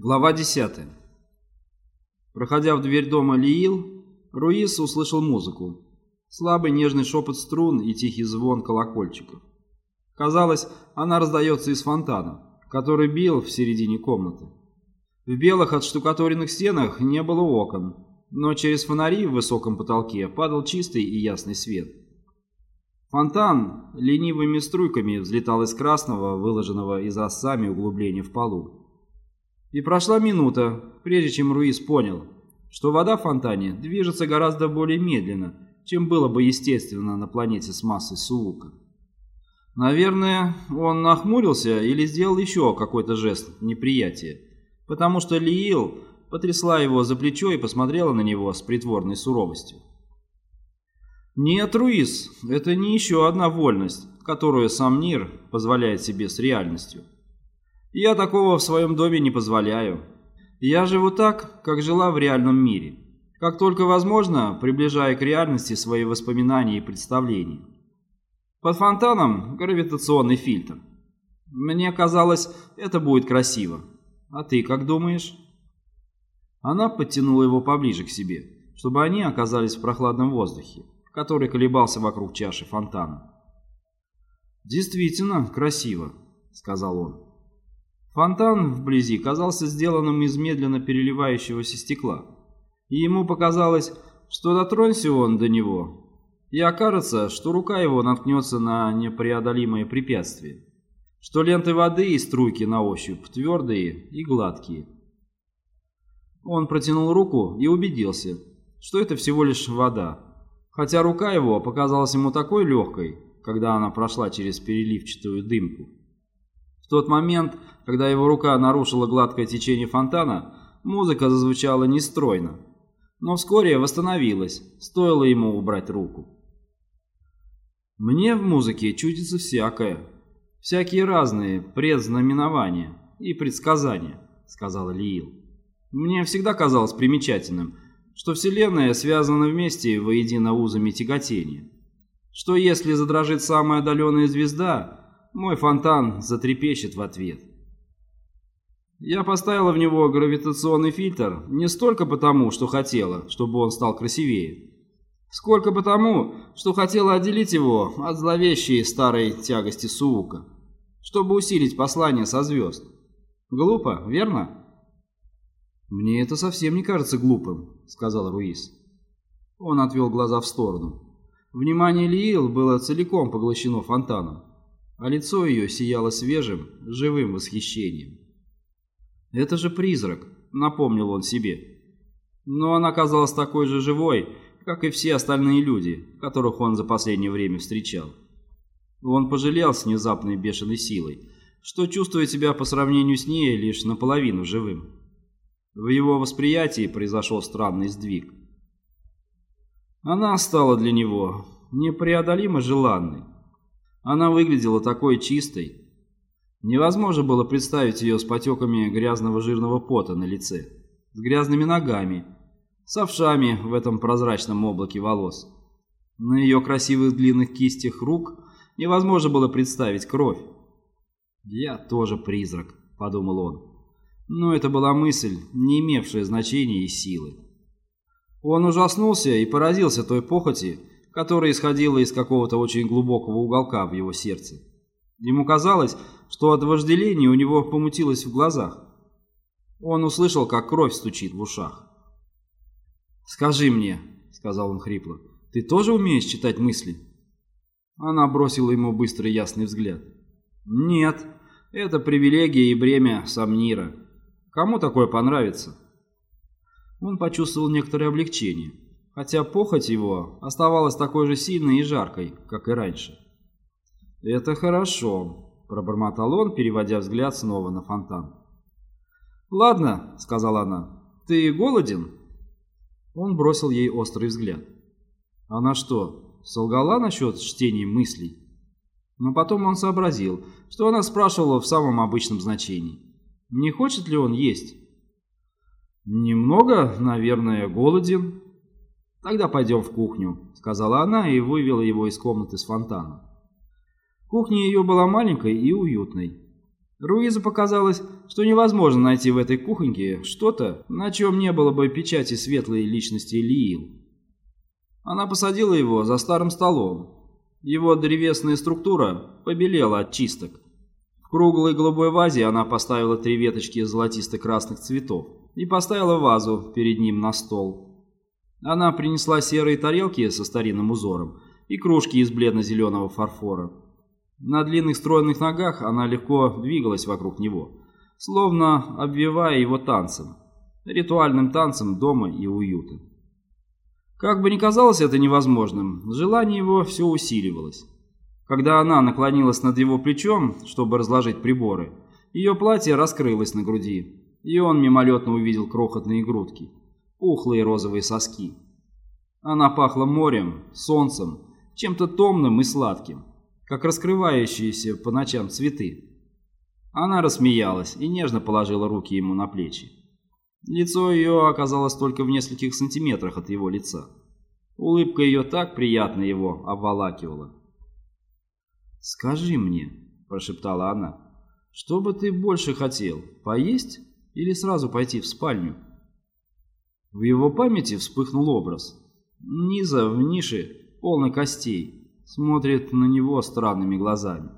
Глава 10. Проходя в дверь дома Лиил, Руис услышал музыку. Слабый нежный шепот струн и тихий звон колокольчиков. Казалось, она раздается из фонтана, который бил в середине комнаты. В белых отштукатуренных стенах не было окон, но через фонари в высоком потолке падал чистый и ясный свет. Фонтан ленивыми струйками взлетал из красного, выложенного изразцами углубления в полу. И прошла минута, прежде чем Руис понял, что вода в фонтане движется гораздо более медленно, чем было бы естественно на планете с массой Суука. Наверное, он нахмурился или сделал еще какой-то жест неприятия, потому что Лиил потрясла его за плечо и посмотрела на него с притворной суровостью. «Нет, Руис, это не еще одна вольность, которую сам мир позволяет себе с реальностью». Я такого в своем доме не позволяю. Я живу так, как жила в реальном мире. Как только возможно, приближая к реальности свои воспоминания и представления. Под фонтаном гравитационный фильтр. Мне казалось, это будет красиво. А ты как думаешь? Она подтянула его поближе к себе, чтобы они оказались в прохладном воздухе, который колебался вокруг чаши фонтана. «Действительно красиво», — сказал он. Фонтан вблизи казался сделанным из медленно переливающегося стекла, и ему показалось, что дотронься он до него, и окажется, что рука его наткнется на непреодолимое препятствие, что ленты воды и струйки на ощупь твердые и гладкие. Он протянул руку и убедился, что это всего лишь вода, хотя рука его показалась ему такой легкой, когда она прошла через переливчатую дымку. В тот момент, когда его рука нарушила гладкое течение фонтана, музыка зазвучала нестройно, но вскоре восстановилась, стоило ему убрать руку. Мне в музыке чудится всякое, всякие разные предзнаменования и предсказания, сказала Лиил. Мне всегда казалось примечательным, что Вселенная связана вместе воедино узами тяготения. Что если задрожит самая отдаленная звезда, мой фонтан затрепещет в ответ. Я поставила в него гравитационный фильтр не столько потому, что хотела, чтобы он стал красивее, сколько потому, что хотела отделить его от зловещей старой тягости Суука, чтобы усилить послание со звезд. Глупо, верно? «Мне это совсем не кажется глупым», — сказал Руис. Он отвел глаза в сторону. Внимание Лиил было целиком поглощено фонтаном а лицо ее сияло свежим, живым восхищением. «Это же призрак», — напомнил он себе. Но она казалась такой же живой, как и все остальные люди, которых он за последнее время встречал. Он пожалел с внезапной бешеной силой, что чувствует себя по сравнению с ней лишь наполовину живым. В его восприятии произошел странный сдвиг. Она стала для него непреодолимо желанной. Она выглядела такой чистой. Невозможно было представить ее с потеками грязного жирного пота на лице, с грязными ногами, с овшами в этом прозрачном облаке волос. На ее красивых длинных кистях рук невозможно было представить кровь. «Я тоже призрак», — подумал он. Но это была мысль, не имевшая значения и силы. Он ужаснулся и поразился той похоти, которая исходила из какого-то очень глубокого уголка в его сердце. Ему казалось, что от вожделения у него помутилось в глазах. Он услышал, как кровь стучит в ушах. «Скажи мне», — сказал он хрипло, — «ты тоже умеешь читать мысли?» Она бросила ему быстрый ясный взгляд. «Нет, это привилегия и бремя Самнира. Кому такое понравится?» Он почувствовал некоторое облегчение хотя похоть его оставалась такой же сильной и жаркой, как и раньше. «Это хорошо», — пробормотал он, переводя взгляд снова на фонтан. «Ладно», — сказала она, — «ты голоден?» Он бросил ей острый взгляд. Она что, солгала насчет чтения мыслей? Но потом он сообразил, что она спрашивала в самом обычном значении. Не хочет ли он есть? «Немного, наверное, голоден», «Тогда пойдем в кухню», — сказала она и вывела его из комнаты с фонтаном. Кухня ее была маленькой и уютной. Руизу показалось, что невозможно найти в этой кухоньке что-то, на чем не было бы печати светлой личности Лиил. Она посадила его за старым столом. Его древесная структура побелела от чисток. В круглой голубой вазе она поставила три веточки золотисто-красных цветов и поставила вазу перед ним на стол. Она принесла серые тарелки со старинным узором и кружки из бледно-зеленого фарфора. На длинных стройных ногах она легко двигалась вокруг него, словно обвивая его танцем, ритуальным танцем дома и уюта. Как бы ни казалось это невозможным, желание его все усиливалось. Когда она наклонилась над его плечом, чтобы разложить приборы, ее платье раскрылось на груди, и он мимолетно увидел крохотные грудки, пухлые розовые соски. Она пахла морем, солнцем, чем-то томным и сладким как раскрывающиеся по ночам цветы. Она рассмеялась и нежно положила руки ему на плечи. Лицо ее оказалось только в нескольких сантиметрах от его лица. Улыбка ее так приятно его обволакивала. «Скажи мне», – прошептала она, – «что бы ты больше хотел, поесть или сразу пойти в спальню?» В его памяти вспыхнул образ. Низа в нише, полный костей, смотрит на него странными глазами.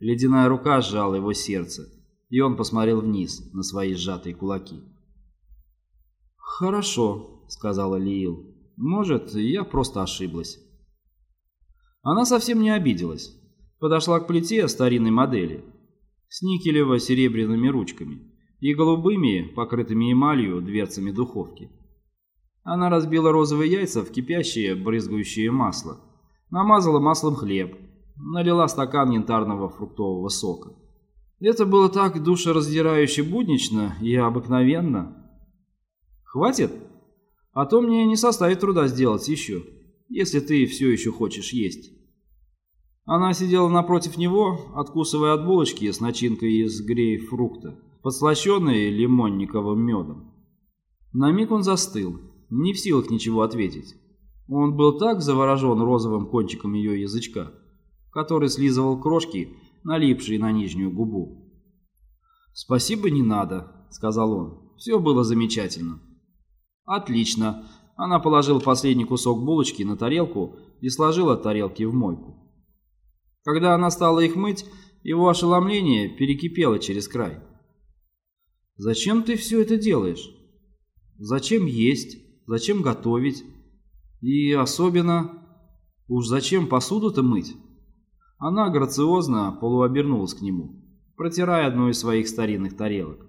Ледяная рука сжала его сердце, и он посмотрел вниз на свои сжатые кулаки. «Хорошо», — сказала Лиил. «Может, я просто ошиблась». Она совсем не обиделась. Подошла к плите старинной модели с никелево-серебряными ручками и голубыми, покрытыми эмалью, дверцами духовки. Она разбила розовые яйца в кипящее, брызгающее масло намазала маслом хлеб, налила стакан янтарного фруктового сока. Это было так душераздирающе буднично и обыкновенно. «Хватит? А то мне не составит труда сделать еще, если ты все еще хочешь есть». Она сидела напротив него, откусывая от булочки с начинкой из грейпфрукта, подслащенной лимонниковым медом. На миг он застыл, не в силах ничего ответить. Он был так заворожен розовым кончиком ее язычка, который слизывал крошки, налипшие на нижнюю губу. «Спасибо, не надо», — сказал он. «Все было замечательно». «Отлично». Она положила последний кусок булочки на тарелку и сложила тарелки в мойку. Когда она стала их мыть, его ошеломление перекипело через край. «Зачем ты все это делаешь? Зачем есть? Зачем готовить? И особенно... Уж зачем посуду-то мыть? Она грациозно полуобернулась к нему, протирая одну из своих старинных тарелок.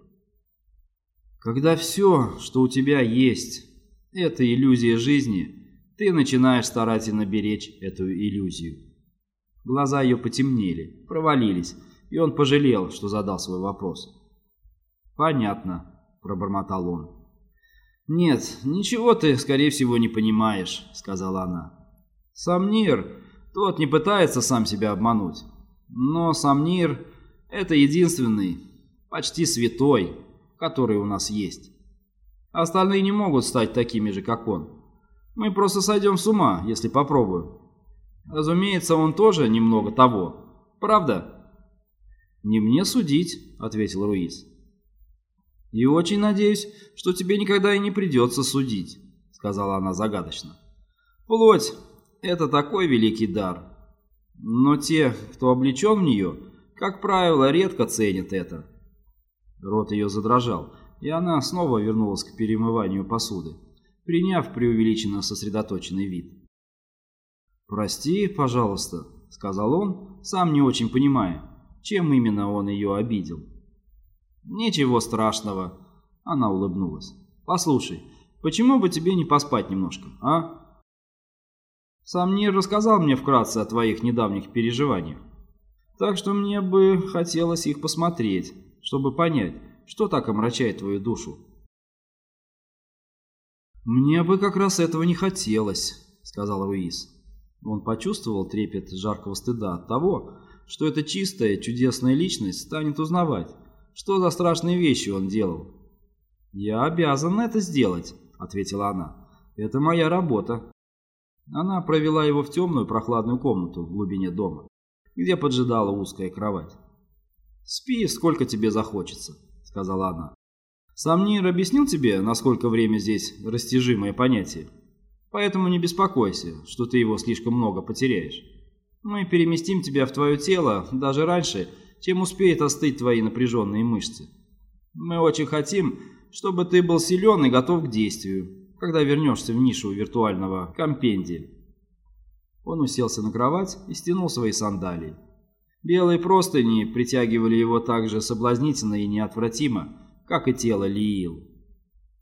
Когда все, что у тебя есть, это иллюзия жизни, ты начинаешь старательно беречь эту иллюзию. Глаза ее потемнели, провалились, и он пожалел, что задал свой вопрос. «Понятно», — пробормотал он. «Нет, ничего ты, скорее всего, не понимаешь», — сказала она. «Самнир, тот не пытается сам себя обмануть. Но Самнир — это единственный, почти святой, который у нас есть. Остальные не могут стать такими же, как он. Мы просто сойдем с ума, если попробуем. Разумеется, он тоже немного того. Правда?» «Не мне судить», — ответил Руис. «И очень надеюсь, что тебе никогда и не придется судить», — сказала она загадочно. «Плоть — это такой великий дар. Но те, кто облечен в нее, как правило, редко ценят это». Рот ее задрожал, и она снова вернулась к перемыванию посуды, приняв преувеличенно сосредоточенный вид. «Прости, пожалуйста», — сказал он, сам не очень понимая, чем именно он ее обидел. «Ничего страшного», — она улыбнулась. «Послушай, почему бы тебе не поспать немножко, а?» «Сам не рассказал мне вкратце о твоих недавних переживаниях. Так что мне бы хотелось их посмотреть, чтобы понять, что так омрачает твою душу». «Мне бы как раз этого не хотелось», — сказал Руис. Он почувствовал трепет жаркого стыда от того, что эта чистая, чудесная личность станет узнавать, что за страшные вещи он делал. «Я обязан это сделать», — ответила она. «Это моя работа». Она провела его в темную прохладную комнату в глубине дома, где поджидала узкая кровать. «Спи, сколько тебе захочется», — сказала она. «Самнир объяснил тебе, насколько время здесь растяжимое понятие? Поэтому не беспокойся, что ты его слишком много потеряешь. Мы переместим тебя в твое тело даже раньше, чем успеют остыть твои напряженные мышцы. Мы очень хотим, чтобы ты был силен и готов к действию, когда вернешься в нишу виртуального компендия». Он уселся на кровать и стянул свои сандалии. Белые простыни притягивали его так же соблазнительно и неотвратимо, как и тело Лиил.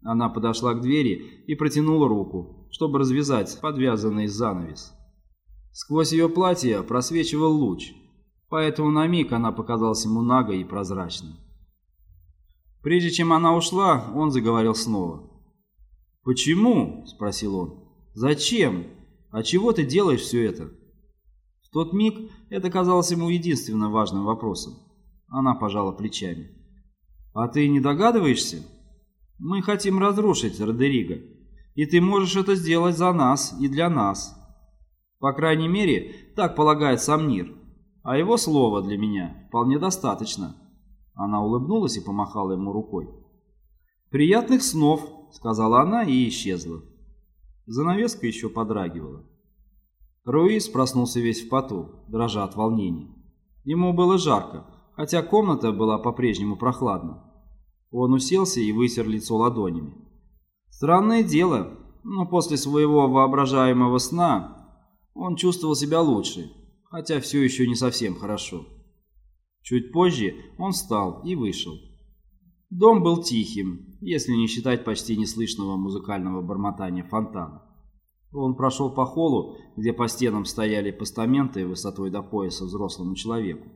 Она подошла к двери и протянула руку, чтобы развязать подвязанный занавес. Сквозь ее платье просвечивал луч, поэтому на миг она показалась ему нагой и прозрачной. Прежде чем она ушла, он заговорил снова. «Почему?» – спросил он. «Зачем? А чего ты делаешь все это?» В тот миг это казалось ему единственно важным вопросом. Она пожала плечами. «А ты не догадываешься? Мы хотим разрушить Родериго, и ты можешь это сделать за нас и для нас. По крайней мере, так полагает сам Нир, а его слова для меня вполне достаточно». Она улыбнулась и помахала ему рукой. «Приятных снов!» — сказала она и исчезла. Занавеска еще подрагивала. Руис проснулся весь в поту, дрожа от волнения. Ему было жарко, хотя комната была по-прежнему прохладна. Он уселся и вытер лицо ладонями. Странное дело, но после своего воображаемого сна он чувствовал себя лучше, хотя все еще не совсем хорошо. Чуть позже он встал и вышел. Дом был тихим, если не считать почти неслышного музыкального бормотания фонтана. Он прошел по холлу, где по стенам стояли постаменты высотой до пояса взрослому человеку.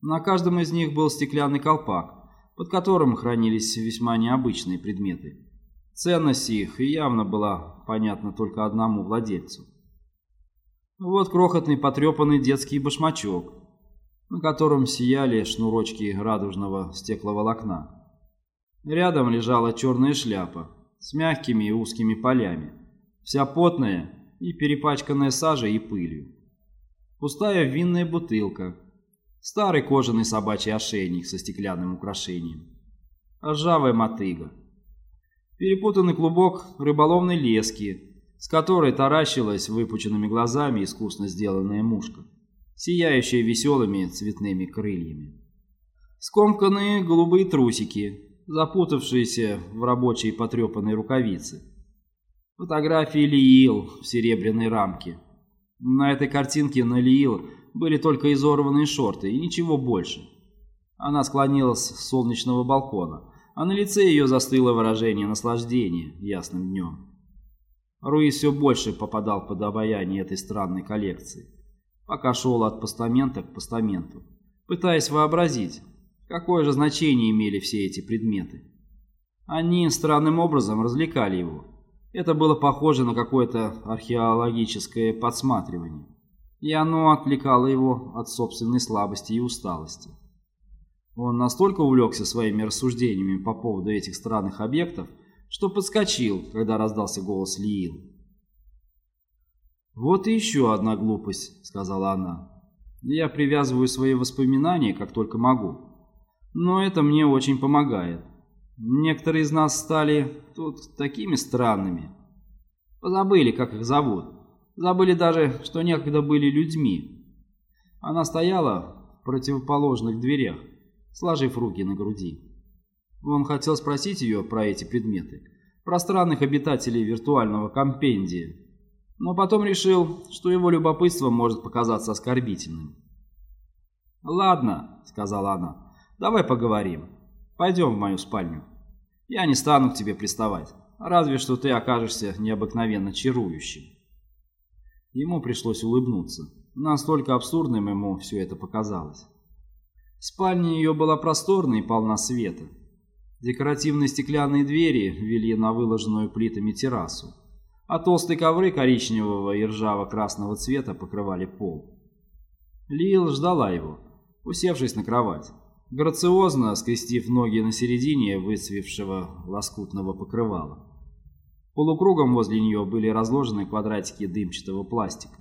На каждом из них был стеклянный колпак, под которым хранились весьма необычные предметы. Ценность их явно была понятна только одному владельцу. Вот крохотный потрепанный детский башмачок, на котором сияли шнурочки радужного стекловолокна. Рядом лежала черная шляпа с мягкими и узкими полями, вся потная и перепачканная сажей и пылью. Пустая винная бутылка, старый кожаный собачий ошейник со стеклянным украшением, ржавая мотыга, перепутанный клубок рыболовной лески, с которой таращилась выпученными глазами искусно сделанная мушка, сияющая веселыми цветными крыльями. Скомканные голубые трусики, запутавшиеся в рабочей потрепанной рукавице, Фотографии Лиил в серебряной рамке. На этой картинке на Лиил были только изорванные шорты и ничего больше. Она склонилась с солнечного балкона, а на лице ее застыло выражение наслаждения ясным днем. Руи все больше попадал под обаяние этой странной коллекции, пока шел от постамента к постаменту, пытаясь вообразить, какое же значение имели все эти предметы. Они странным образом развлекали его, это было похоже на какое-то археологическое подсматривание, и оно отвлекало его от собственной слабости и усталости. Он настолько увлекся своими рассуждениями по поводу этих странных объектов, что подскочил, когда раздался голос Лиил. «Вот и еще одна глупость», — сказала она. «Я привязываю свои воспоминания, как только могу. Но это мне очень помогает. Некоторые из нас стали тут такими странными. Позабыли, как их зовут. Забыли даже, что некогда были людьми. Она стояла в противоположных дверях, сложив руки на груди. Он хотел спросить ее про эти предметы, про странных обитателей виртуального компендия, но потом решил, что его любопытство может показаться оскорбительным. «Ладно», — сказала она, — «давай поговорим». Пойдем в мою спальню. Я не стану к тебе приставать, разве что ты окажешься необыкновенно чарующим. Ему пришлось улыбнуться. Настолько абсурдным ему все это показалось. Спальня ее была просторной и полна света. Декоративные стеклянные двери вели на выложенную плитами террасу, а толстые ковры коричневого и ржаво-красного цвета покрывали пол. Лил ждала его, усевшись на кровать грациозно скрестив ноги на середине выцвевшего лоскутного покрывала. Полукругом возле нее были разложены квадратики дымчатого пластика.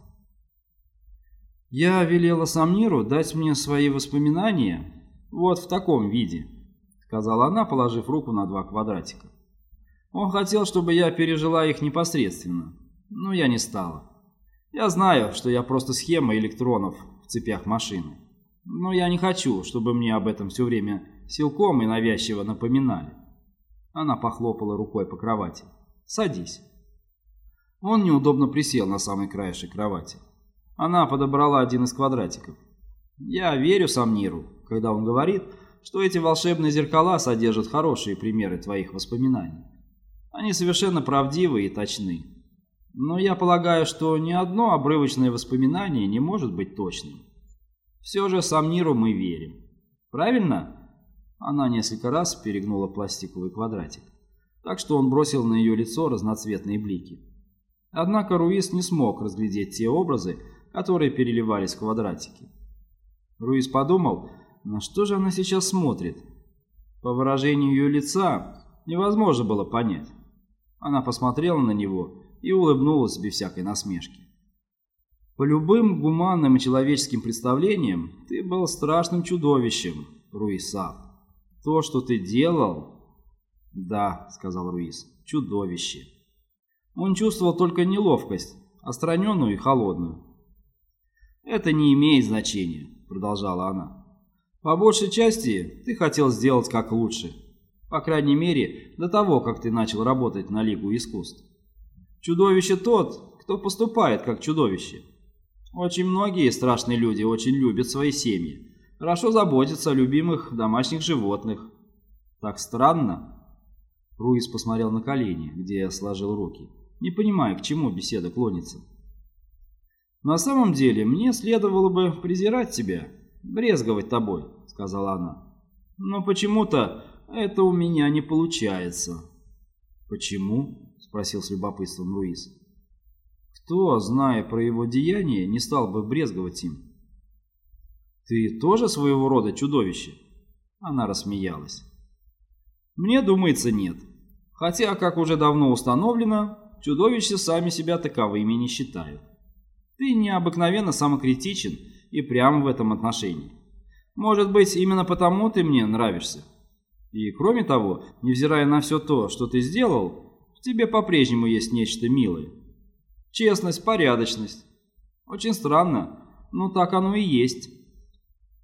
«Я велела Самниру дать мне свои воспоминания Вот в таком виде», — сказала она, положив руку на два квадратика. «Он хотел, чтобы я пережила их непосредственно, но я не стала. Я знаю, что я просто схема электронов в цепях машины, но я не хочу, чтобы мне об этом все время силком и навязчиво напоминали». Она похлопала рукой по кровати. «Садись». Он неудобно присел на самый краешек кровати. Она подобрала один из квадратиков. Я верю Самниру, когда он говорит, что эти волшебные зеркала содержат хорошие примеры твоих воспоминаний. Они совершенно правдивы и точны. Но я полагаю, что ни одно обрывочное воспоминание не может быть точным. Все же Самниру мы верим. Правильно? Она несколько раз перегнула пластиковый квадратик, так что он бросил на ее лицо разноцветные блики. Однако Руис не смог разглядеть те образы, которые переливались в квадратики. Руис подумал, на что же она сейчас смотрит. По выражению ее лица невозможно было понять. Она посмотрела на него и улыбнулась без всякой насмешки. По любым гуманным и человеческим представлениям ты был страшным чудовищем, Руисав. То, что ты делал... Да, сказал Руис, чудовище. Он чувствовал только неловкость, отстраненную и холодную. «Это не имеет значения», — продолжала она. «По большей части ты хотел сделать как лучше. По крайней мере, до того, как ты начал работать на Лигу искусств. Чудовище тот, кто поступает как чудовище. Очень многие страшные люди очень любят свои семьи, хорошо заботятся о любимых домашних животных. Так странно». Руис посмотрел на колени, где я сложил руки не понимая, к чему беседа клонится. «На самом деле, мне следовало бы презирать тебя, брезговать тобой», — сказала она. «Но почему-то это у меня не получается». «Почему?» — спросил с любопытством Луис. «Кто, зная про его деяние, не стал бы брезговать им?» «Ты тоже своего рода чудовище?» Она рассмеялась. «Мне думается, нет. Хотя, как уже давно установлено, чудовища сами себя таковыми не считают. Ты необыкновенно самокритичен и прям в этом отношении. Может быть, именно потому ты мне нравишься. И кроме того, невзирая на все то, что ты сделал, в тебе по-прежнему есть нечто милое. Честность, порядочность. Очень странно, но так оно и есть.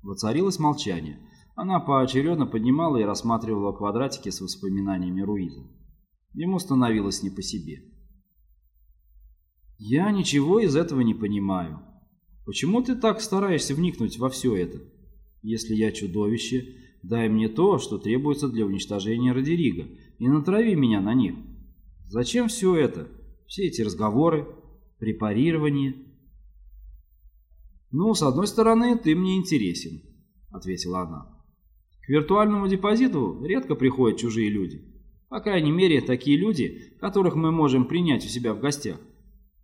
Воцарилось молчание. Она поочередно поднимала и рассматривала квадратики с воспоминаниями Руиза. Ему становилось не по себе. «Я ничего из этого не понимаю. Почему ты так стараешься вникнуть во все это? Если я чудовище, дай мне то, что требуется для уничтожения Родерига, и натрави меня на них. Зачем все это? Все эти разговоры, препарирование?» «Ну, с одной стороны, ты мне интересен», — ответила она. «К виртуальному депозиту редко приходят чужие люди. По крайней мере, такие люди, которых мы можем принять у себя в гостях.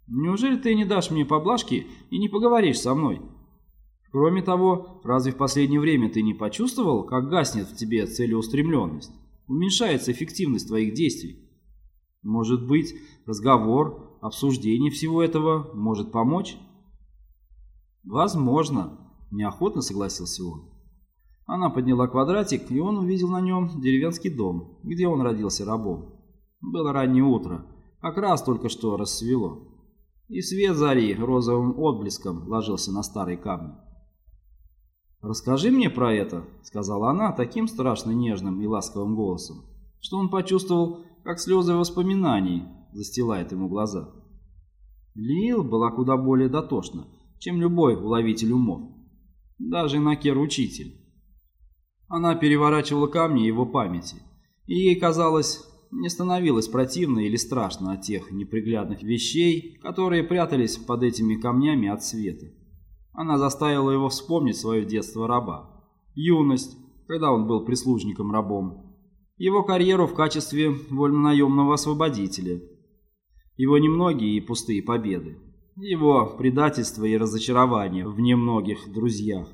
Неужели ты не дашь мне поблажки и не поговоришь со мной? Кроме того, разве в последнее время ты не почувствовал, как гаснет в тебе целеустремленность? Уменьшается эффективность твоих действий? Может быть, разговор, обсуждение всего этого может помочь? Возможно, неохотно согласился он. Она подняла квадратик, и он увидел на нем деревенский дом, где он родился рабом. Было раннее утро, как раз только что рассвело и свет зари розовым отблеском ложился на старые камни. «Расскажи мне про это», — сказала она таким страшно нежным и ласковым голосом, что он почувствовал, как слезы воспоминаний застилают ему глаза. Лил была куда более дотошна, чем любой уловитель умов, даже Накер-учитель. Она переворачивала камни его памяти, и ей казалось, не становилось противно или страшно от тех неприглядных вещей, которые прятались под этими камнями от света. Она заставила его вспомнить свое детство раба, юность, когда он был прислужником-рабом, его карьеру в качестве вольнонаемного освободителя, его немногие и пустые победы, его предательство и разочарование в немногих друзьях.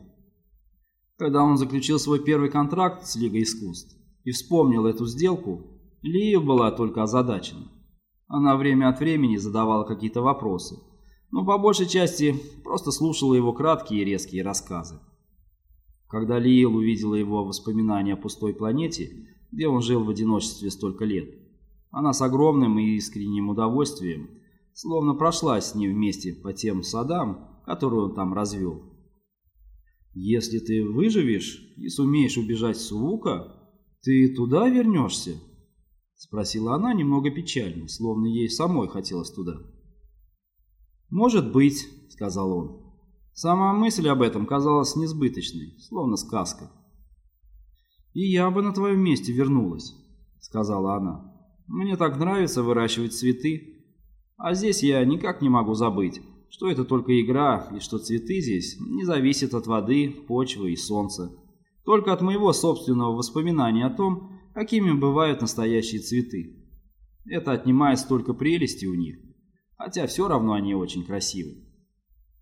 Когда он заключил свой первый контракт с Лигой искусств и вспомнил эту сделку, Лия была только озадачена. Она время от времени задавала какие-то вопросы, но по большей части просто слушала его краткие и резкие рассказы. Когда Лиил увидела его воспоминания о пустой планете, где он жил в одиночестве столько лет, она с огромным и искренним удовольствием словно прошлась с ним вместе по тем садам, которые он там развел. «Если ты выживешь и сумеешь убежать с Сувука, ты туда вернешься?» — спросила она немного печально, словно ей самой хотелось туда. «Может быть», — сказал он. Сама мысль об этом казалась несбыточной, словно сказка. «И я бы на твоем месте вернулась», — сказала она. «Мне так нравится выращивать цветы, а здесь я никак не могу забыть, что это только игра и что цветы здесь не зависят от воды, почвы и солнца, только от моего собственного воспоминания о том, какими бывают настоящие цветы. Это отнимает столько прелести у них, хотя все равно они очень красивы.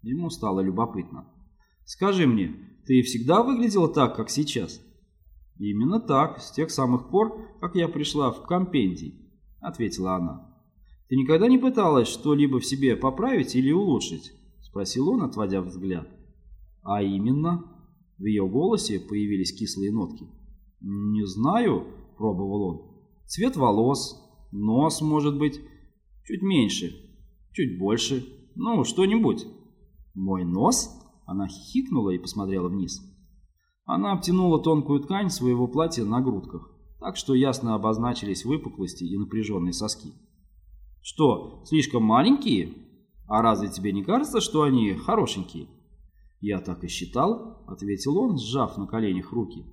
Ему стало любопытно. «Скажи мне, ты всегда выглядела так, как сейчас?» «Именно так, с тех самых пор, как я пришла в компендий», — ответила она. «Ты никогда не пыталась что-либо в себе поправить или улучшить?» — спросил он, отводя взгляд. «А именно?» В ее голосе появились кислые нотки. «Не знаю», — пробовал он. «Цвет волос, нос, может быть, чуть меньше, чуть больше, ну, что-нибудь». «Мой нос?» Она хихикнула и посмотрела вниз. Она обтянула тонкую ткань своего платья на грудках, так что ясно обозначились выпуклости и напряженные соски. «Что, слишком маленькие? А разве тебе не кажется, что они хорошенькие?» «Я так и считал», — ответил он, сжав на коленях руки.